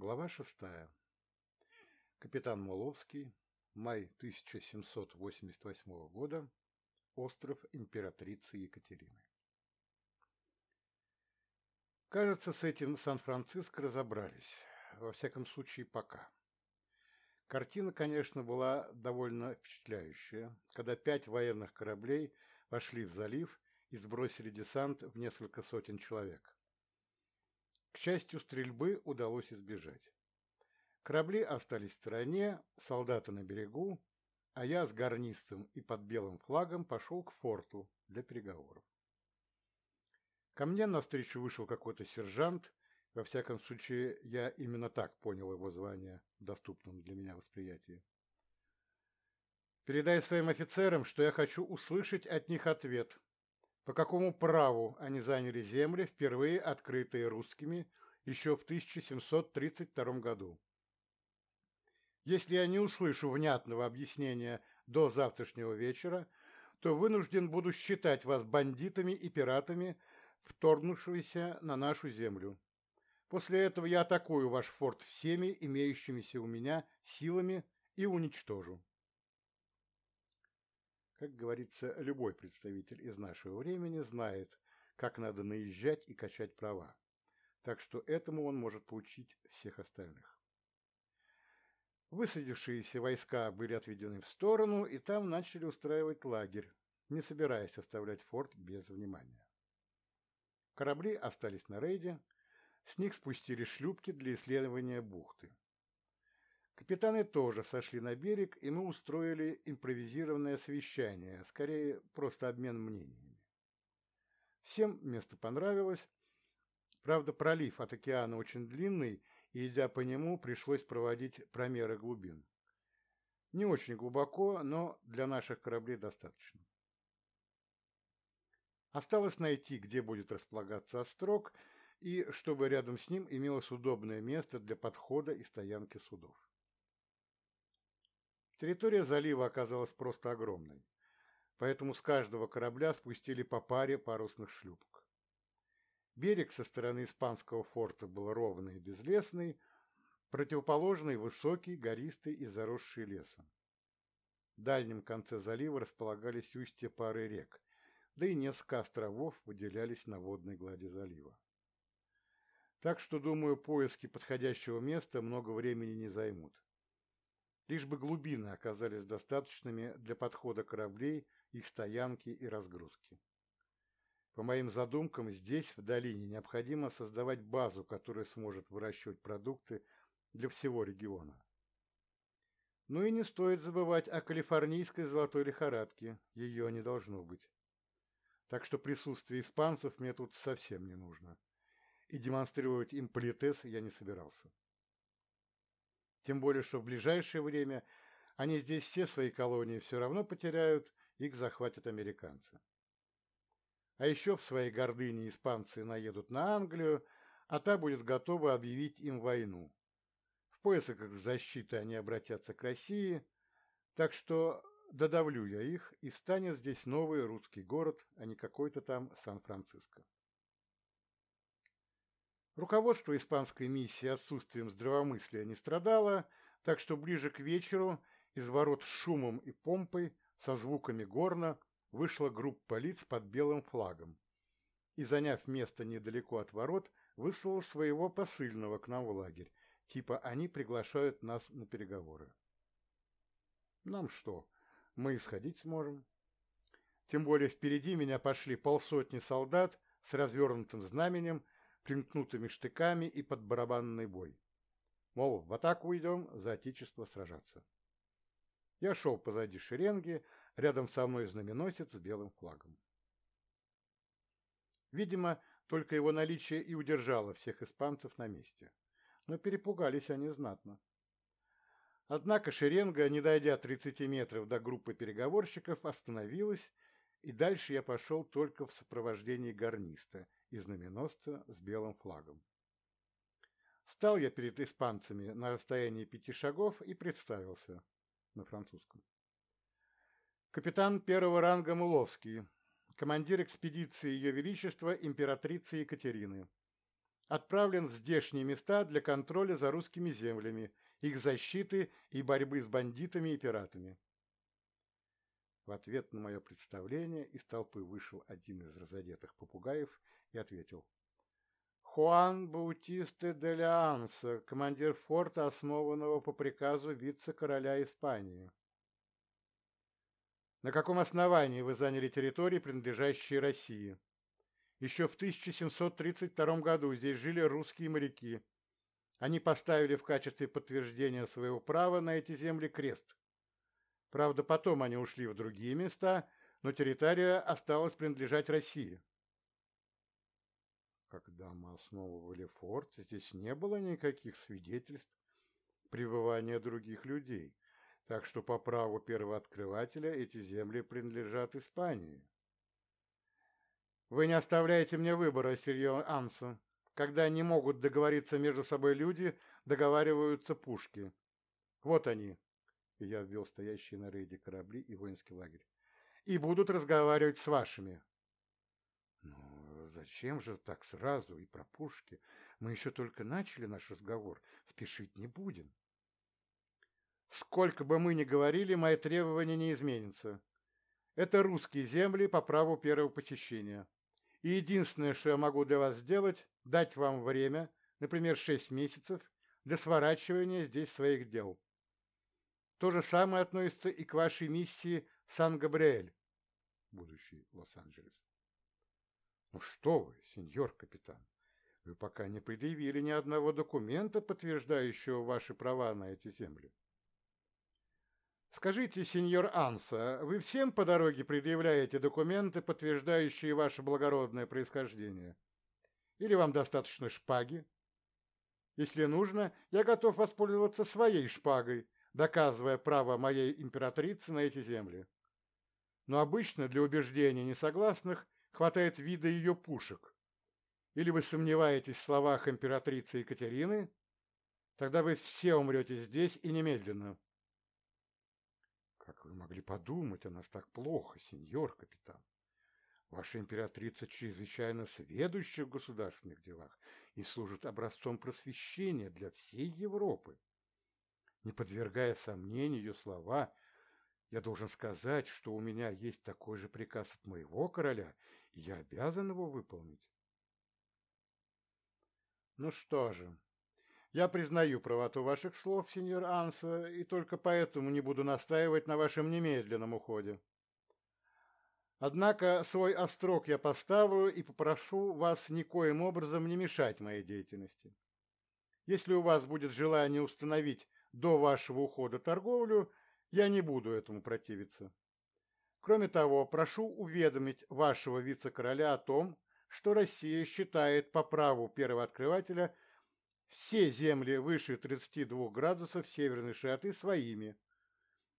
Глава шестая. Капитан Муловский. Май 1788 года. Остров императрицы Екатерины. Кажется, с этим Сан-Франциско разобрались. Во всяком случае, пока. Картина, конечно, была довольно впечатляющая, когда пять военных кораблей вошли в залив и сбросили десант в несколько сотен человек. К счастью, стрельбы удалось избежать. Корабли остались в стороне, солдаты на берегу, а я с гарнистом и под белым флагом пошел к форту для переговоров. Ко мне навстречу вышел какой-то сержант, во всяком случае, я именно так понял его звание в доступном для меня восприятии. Передай своим офицерам, что я хочу услышать от них ответ, по какому праву они заняли земли, впервые открытые русскими еще в 1732 году. Если я не услышу внятного объяснения до завтрашнего вечера, то вынужден буду считать вас бандитами и пиратами, вторгнувшимися на нашу землю. После этого я атакую ваш форт всеми имеющимися у меня силами и уничтожу. Как говорится, любой представитель из нашего времени знает, как надо наезжать и качать права. Так что этому он может поучить всех остальных. Высадившиеся войска были отведены в сторону, и там начали устраивать лагерь, не собираясь оставлять форт без внимания. Корабли остались на рейде, с них спустили шлюпки для исследования бухты. Капитаны тоже сошли на берег, и мы устроили импровизированное совещание, скорее просто обмен мнениями. Всем место понравилось. Правда, пролив от океана очень длинный, и, идя по нему, пришлось проводить промеры глубин. Не очень глубоко, но для наших кораблей достаточно. Осталось найти, где будет располагаться острог, и чтобы рядом с ним имелось удобное место для подхода и стоянки судов. Территория залива оказалась просто огромной, поэтому с каждого корабля спустили по паре парусных шлюпок. Берег со стороны испанского форта был ровный и безлесный, противоположный высокий, гористый и заросший лесом. В дальнем конце залива располагались устья пары рек, да и несколько островов выделялись на водной глади залива. Так что, думаю, поиски подходящего места много времени не займут лишь бы глубины оказались достаточными для подхода кораблей, их стоянки и разгрузки. По моим задумкам, здесь, в долине, необходимо создавать базу, которая сможет выращивать продукты для всего региона. Ну и не стоит забывать о калифорнийской золотой лихорадке, ее не должно быть. Так что присутствие испанцев мне тут совсем не нужно. И демонстрировать им политес я не собирался. Тем более, что в ближайшее время они здесь все свои колонии все равно потеряют, их захватят американцы. А еще в своей гордыне испанцы наедут на Англию, а та будет готова объявить им войну. В поисках защиты они обратятся к России, так что додавлю я их, и встанет здесь новый русский город, а не какой-то там Сан-Франциско. Руководство испанской миссии отсутствием здравомыслия не страдало, так что ближе к вечеру из ворот с шумом и помпой, со звуками горна, вышла группа лиц под белым флагом и, заняв место недалеко от ворот, выслала своего посыльного к нам в лагерь, типа они приглашают нас на переговоры. Нам что, мы исходить сможем? Тем более впереди меня пошли полсотни солдат с развернутым знаменем, примкнутыми штыками и под барабанный бой. Мол, в атаку идем за отечество сражаться. Я шел позади шеренги, рядом со мной знаменосец с белым флагом. Видимо, только его наличие и удержало всех испанцев на месте. Но перепугались они знатно. Однако шеренга, не дойдя 30 метров до группы переговорщиков, остановилась, и дальше я пошел только в сопровождении гарниста и знаменосца с белым флагом. Встал я перед испанцами на расстоянии пяти шагов и представился на французском. Капитан первого ранга Муловский, командир экспедиции Ее Величества императрицы Екатерины. отправлен в здешние места для контроля за русскими землями, их защиты и борьбы с бандитами и пиратами. В ответ на мое представление из толпы вышел один из разодетых попугаев и ответил. Хуан Баутисте де Леанса, командир форта, основанного по приказу вице-короля Испании. На каком основании вы заняли территории, принадлежащие России? Еще в 1732 году здесь жили русские моряки. Они поставили в качестве подтверждения своего права на эти земли крест. Правда, потом они ушли в другие места, но территория осталась принадлежать России. Когда мы основывали форт, здесь не было никаких свидетельств пребывания других людей, так что по праву первооткрывателя эти земли принадлежат Испании. Вы не оставляете мне выбора, Сильо Ансо. Когда не могут договориться между собой люди, договариваются пушки. Вот они, и я ввел стоящие на рейде корабли и воинский лагерь, и будут разговаривать с вашими. Зачем же так сразу и про пушки? Мы еще только начали наш разговор, спешить не будем. Сколько бы мы ни говорили, мои требования не изменятся. Это русские земли по праву первого посещения. И единственное, что я могу для вас сделать, дать вам время, например, шесть месяцев, для сворачивания здесь своих дел. То же самое относится и к вашей миссии Сан-Габриэль, будущий Лос-Анджелес. Ну что вы, сеньор капитан, вы пока не предъявили ни одного документа, подтверждающего ваши права на эти земли. Скажите, сеньор Анса, вы всем по дороге предъявляете документы, подтверждающие ваше благородное происхождение? Или вам достаточно шпаги? Если нужно, я готов воспользоваться своей шпагой, доказывая право моей императрицы на эти земли. Но обычно для убеждения несогласных хватает вида ее пушек. Или вы сомневаетесь в словах императрицы Екатерины, тогда вы все умрете здесь и немедленно. Как вы могли подумать о нас так плохо, сеньор капитан? Ваша императрица чрезвычайно сведуща в государственных делах и служит образцом просвещения для всей Европы. Не подвергая сомнению ее слова, я должен сказать, что у меня есть такой же приказ от моего короля, я обязан его выполнить. Ну что же, я признаю правоту ваших слов, сеньор Анса, и только поэтому не буду настаивать на вашем немедленном уходе. Однако свой острог я поставлю и попрошу вас никоим образом не мешать моей деятельности. Если у вас будет желание установить до вашего ухода торговлю, я не буду этому противиться. Кроме того, прошу уведомить вашего вице-короля о том, что Россия считает по праву первого открывателя все земли выше 32 градусов северной широты своими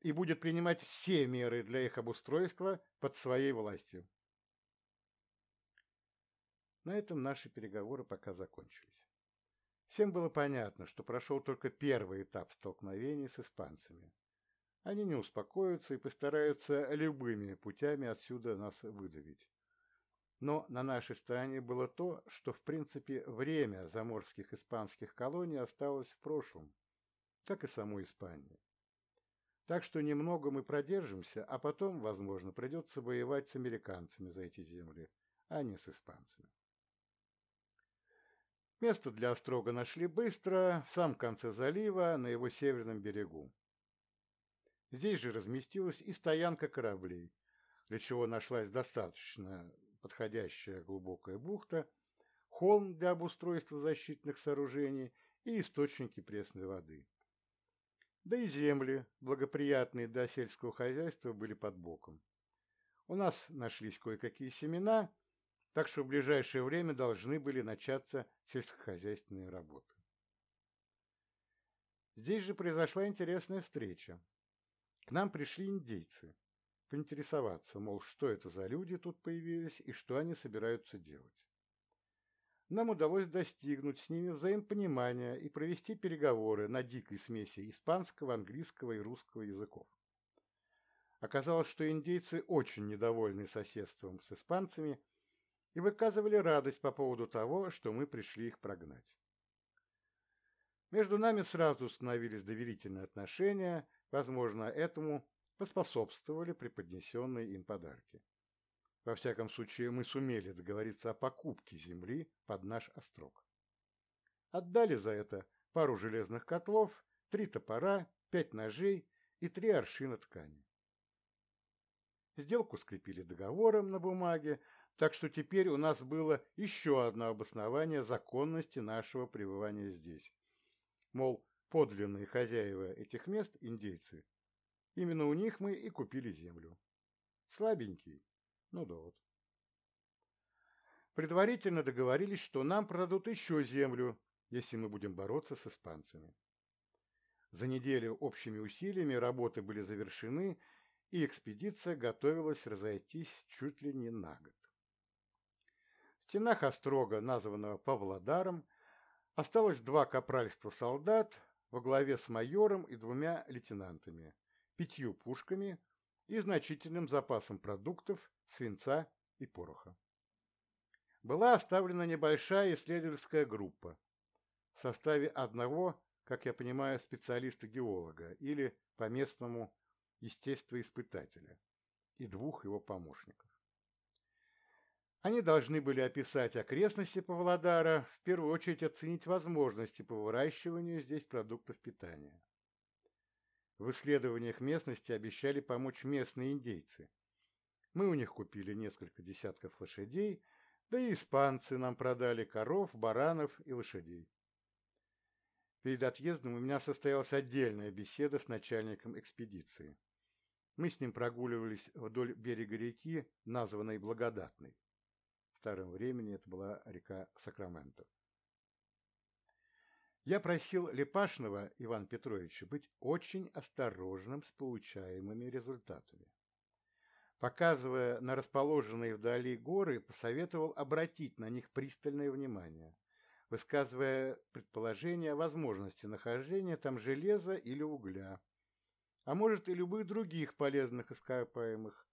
и будет принимать все меры для их обустройства под своей властью. На этом наши переговоры пока закончились. Всем было понятно, что прошел только первый этап столкновений с испанцами. Они не успокоятся и постараются любыми путями отсюда нас выдавить. Но на нашей стороне было то, что, в принципе, время заморских испанских колоний осталось в прошлом, как и самой Испании. Так что немного мы продержимся, а потом, возможно, придется воевать с американцами за эти земли, а не с испанцами. Место для острога нашли быстро, в самом конце залива, на его северном берегу. Здесь же разместилась и стоянка кораблей, для чего нашлась достаточно подходящая глубокая бухта, холм для обустройства защитных сооружений и источники пресной воды. Да и земли, благоприятные для сельского хозяйства, были под боком. У нас нашлись кое-какие семена – так что в ближайшее время должны были начаться сельскохозяйственные работы. Здесь же произошла интересная встреча. К нам пришли индейцы, поинтересоваться, мол, что это за люди тут появились и что они собираются делать. Нам удалось достигнуть с ними взаимопонимания и провести переговоры на дикой смеси испанского, английского и русского языков. Оказалось, что индейцы очень недовольны соседством с испанцами и выказывали радость по поводу того, что мы пришли их прогнать. Между нами сразу установились доверительные отношения, возможно, этому поспособствовали преподнесенные им подарки. Во всяком случае, мы сумели договориться о покупке земли под наш острог. Отдали за это пару железных котлов, три топора, пять ножей и три аршина ткани. Сделку скрепили договором на бумаге, так что теперь у нас было еще одно обоснование законности нашего пребывания здесь. Мол, подлинные хозяева этих мест – индейцы. Именно у них мы и купили землю. Слабенький, ну да вот. Предварительно договорились, что нам продадут еще землю, если мы будем бороться с испанцами. За неделю общими усилиями работы были завершены, и экспедиция готовилась разойтись чуть ли не на год. В стенах острога, названного Павлодаром, осталось два капральства солдат во главе с майором и двумя лейтенантами, пятью пушками и значительным запасом продуктов, свинца и пороха. Была оставлена небольшая исследовательская группа в составе одного, как я понимаю, специалиста-геолога или по-местному естествоиспытателя и двух его помощников. Они должны были описать окрестности Павлодара, в первую очередь оценить возможности по выращиванию здесь продуктов питания. В исследованиях местности обещали помочь местные индейцы. Мы у них купили несколько десятков лошадей, да и испанцы нам продали коров, баранов и лошадей. Перед отъездом у меня состоялась отдельная беседа с начальником экспедиции. Мы с ним прогуливались вдоль берега реки, названной Благодатной. Старом времени это была река Сакраменто. Я просил Лепашного Ивана Петровича быть очень осторожным с получаемыми результатами. Показывая на расположенные вдали горы, посоветовал обратить на них пристальное внимание высказывая предположение о возможности нахождения там железа или угля, а может и любых других полезных ископаемых,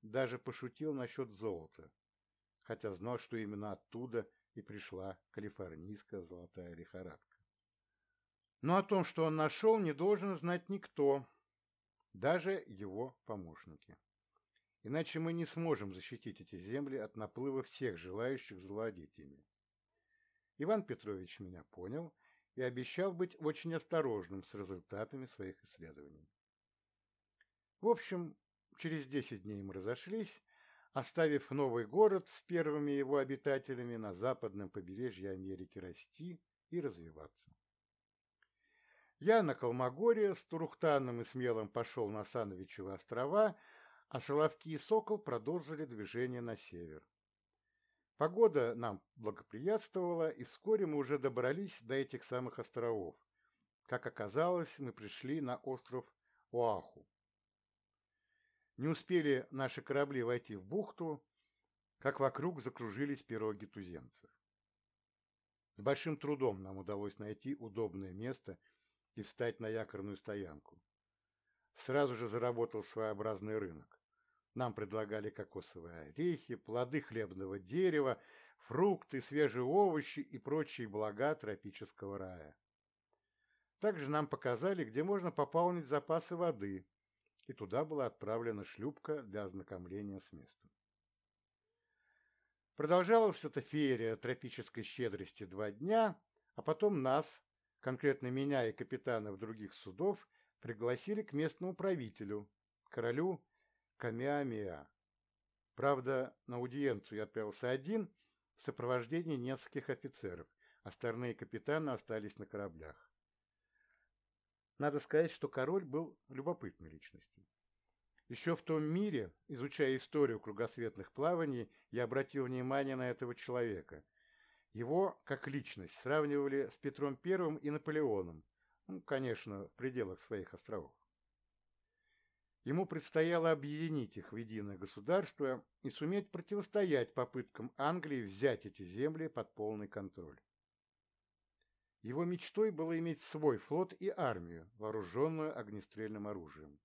даже пошутил насчет золота, хотя знал, что именно оттуда и пришла калифорнийская золотая лихорадка. Но о том, что он нашел, не должен знать никто, даже его помощники. Иначе мы не сможем защитить эти земли от наплыва всех желающих завладеть ими. Иван Петрович меня понял и обещал быть очень осторожным с результатами своих исследований. В общем, через 10 дней мы разошлись, оставив новый город с первыми его обитателями на западном побережье Америки расти и развиваться. Я на Колмогоре с Турухтаном и Смелым пошел на Сановичевы острова, а Соловки и Сокол продолжили движение на север. Погода нам благоприятствовала, и вскоре мы уже добрались до этих самых островов. Как оказалось, мы пришли на остров Оаху. Не успели наши корабли войти в бухту, как вокруг закружились пироги туземцев. С большим трудом нам удалось найти удобное место и встать на якорную стоянку. Сразу же заработал своеобразный рынок. Нам предлагали кокосовые орехи, плоды хлебного дерева, фрукты, свежие овощи и прочие блага тропического рая. Также нам показали, где можно пополнить запасы воды, и туда была отправлена шлюпка для ознакомления с местом. Продолжалась эта феерия тропической щедрости два дня, а потом нас, конкретно меня и капитанов других судов, пригласили к местному правителю, королю Камиамиа. Правда, на аудиенцию я отправился один в сопровождении нескольких офицеров, остальные капитаны остались на кораблях. Надо сказать, что король был любопытной личностью. Еще в том мире, изучая историю кругосветных плаваний, я обратил внимание на этого человека. Его, как личность, сравнивали с Петром I и Наполеоном, ну, конечно, в пределах своих островов. Ему предстояло объединить их в единое государство и суметь противостоять попыткам Англии взять эти земли под полный контроль. Его мечтой было иметь свой флот и армию, вооруженную огнестрельным оружием.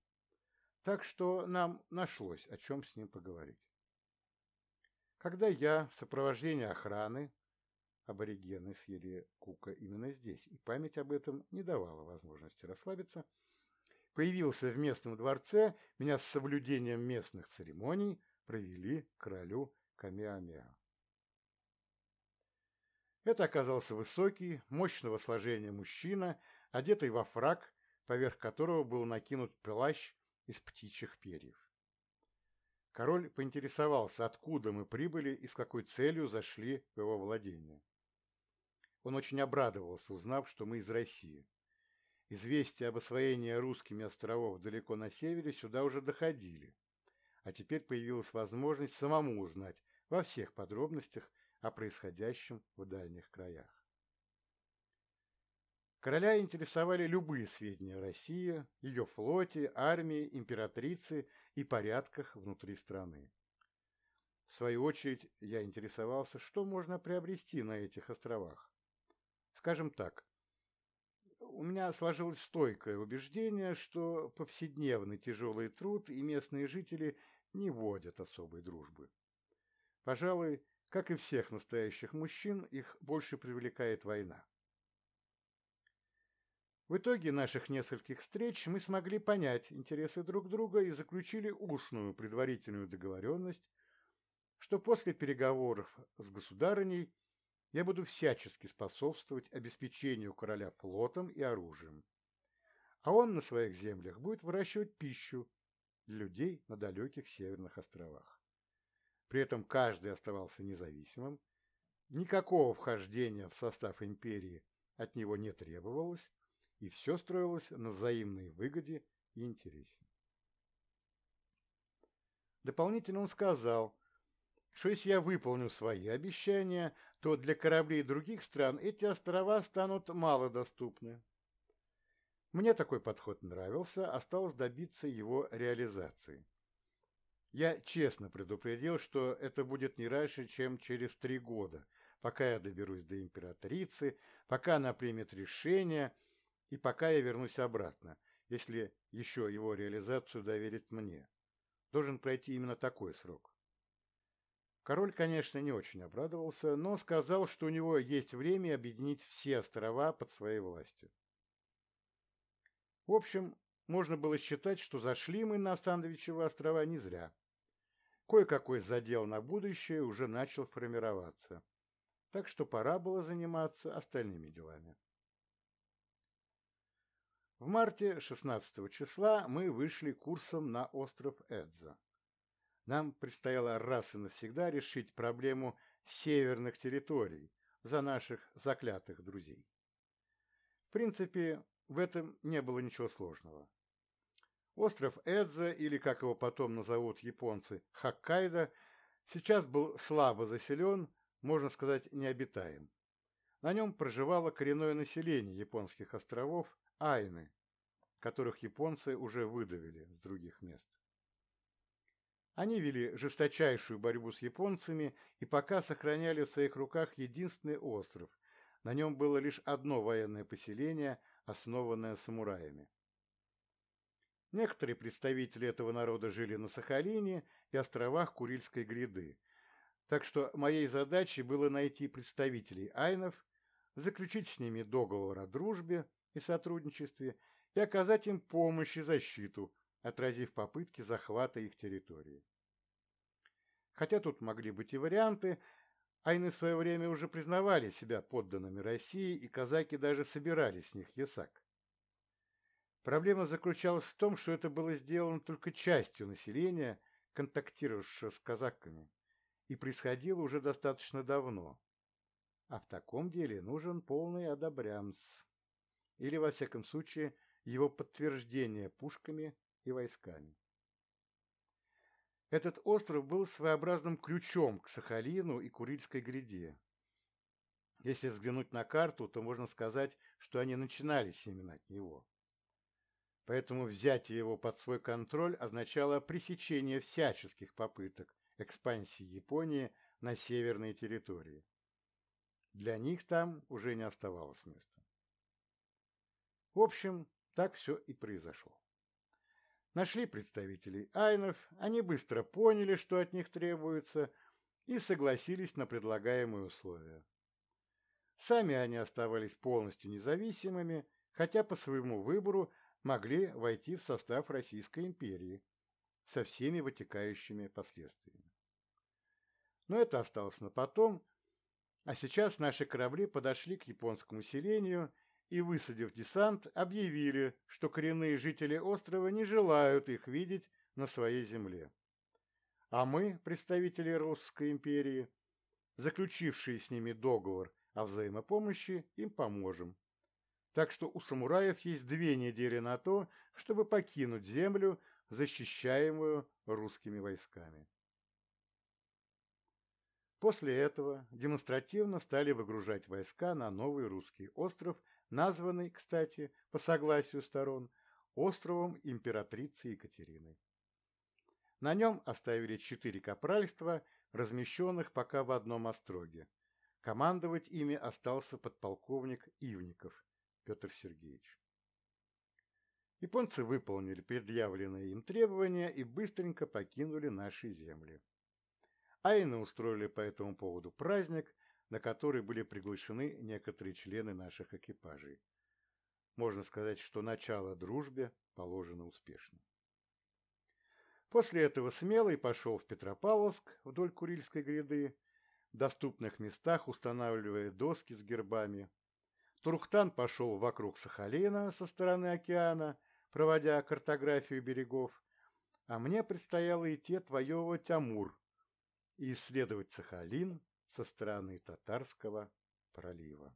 Так что нам нашлось, о чем с ним поговорить. когда я в сопровождении охраны, аборигены съели Кука именно здесь, и память об этом не давала возможности расслабиться, появился в местном дворце, меня с соблюдением местных церемоний провели к королю Камеамеа. Это оказался высокий, мощного сложения мужчина, одетый во фраг, поверх которого был накинут плащ из птичьих перьев. Король поинтересовался, откуда мы прибыли и с какой целью зашли в его владение. Он очень обрадовался, узнав, что мы из России. Известия об освоении русскими островов далеко на севере сюда уже доходили, а теперь появилась возможность самому узнать во всех подробностях о происходящем в дальних краях. Короля интересовали любые сведения о России, ее флоте, армии, императрице и порядках внутри страны. В свою очередь, я интересовался, что можно приобрести на этих островах. Скажем так, у меня сложилось стойкое убеждение, что повседневный тяжелый труд и местные жители не водят особой дружбы. Пожалуй, как и всех настоящих мужчин, их больше привлекает война. В итоге наших нескольких встреч мы смогли понять интересы друг друга и заключили устную предварительную договоренность, что после переговоров с государыней я буду всячески способствовать обеспечению короля флотом и оружием, а он на своих землях будет выращивать пищу для людей на далеких северных островах. При этом каждый оставался независимым, никакого вхождения в состав империи от него не требовалось, и все строилось на взаимной выгоде и интересе. Дополнительно он сказал, что если я выполню свои обещания, то для кораблей других стран эти острова станут малодоступны. Мне такой подход нравился, осталось добиться его реализации. Я честно предупредил, что это будет не раньше, чем через три года, пока я доберусь до императрицы, пока она примет решение – и пока я вернусь обратно, если еще его реализацию доверит мне. Должен пройти именно такой срок. Король, конечно, не очень обрадовался, но сказал, что у него есть время объединить все острова под своей властью. В общем, можно было считать, что зашли мы на Сандвичевы острова не зря. Кое-какой задел на будущее уже начал формироваться, так что пора было заниматься остальными делами. В марте 16 числа мы вышли курсом на остров Эдза. Нам предстояло раз и навсегда решить проблему северных территорий за наших заклятых друзей. В принципе, в этом не было ничего сложного. Остров Эдза, или как его потом назовут японцы, Хоккайдо, сейчас был слабо заселен, можно сказать, необитаем. На нем проживало коренное население японских островов, айны, которых японцы уже выдавили с других мест. Они вели жесточайшую борьбу с японцами и пока сохраняли в своих руках единственный остров. На нем было лишь одно военное поселение, основанное самураями. Некоторые представители этого народа жили на Сахалине и островах Курильской гряды, так что моей задачей было найти представителей айнов, заключить с ними договор о дружбе и сотрудничестве и оказать им помощь и защиту, отразив попытки захвата их территории. Хотя тут могли быть и варианты, айны в свое время уже признавали себя подданными России, и казаки даже собирали с них ясак. Проблема заключалась в том, что это было сделано только частью населения, контактировавшего с казаками, и происходило уже достаточно давно. А в таком деле нужен полный одобрямс. Или, во всяком случае, его подтверждение пушками и войсками. Этот остров был своеобразным ключом к Сахалину и Курильской гряде. Если взглянуть на карту, то можно сказать, что они начинались именно от него. Поэтому взятие его под свой контроль означало пресечение всяческих попыток экспансии Японии на северные территории. Для них там уже не оставалось места. В общем, так все и произошло. Нашли представителей айнов, они быстро поняли, что от них требуется, и согласились на предлагаемые условия. Сами они оставались полностью независимыми, хотя по своему выбору могли войти в состав Российской империи со всеми вытекающими последствиями. Но это осталось на потом, а сейчас наши корабли подошли к японскому селению и, высадив десант, объявили, что коренные жители острова не желают их видеть на своей земле. А мы, представители Русской империи, заключившие с ними договор о взаимопомощи, им поможем. Так что у самураев есть две недели на то, чтобы покинуть землю, защищаемую русскими войсками. После этого демонстративно стали выгружать войска на новый русский остров, названный, кстати, по согласию сторон, островом императрицы Екатерины. На нем оставили четыре капральства, размещенных пока в одном остроге. Командовать ими остался подполковник Ивников Петр Сергеевич. Японцы выполнили предъявленные им требования и быстренько покинули наши земли. Айны устроили по этому поводу праздник, на который были приглашены некоторые члены наших экипажей. Можно сказать, что начало дружбе положено успешно. После этого Смелый пошел в Петропавловск вдоль Курильской гряды, в доступных местах устанавливая доски с гербами. Турхтан пошел вокруг Сахалина со стороны океана, проводя картографию берегов, а мне предстояло идти отвоевывать Амур, и исследовать Сахалин со стороны Татарского пролива.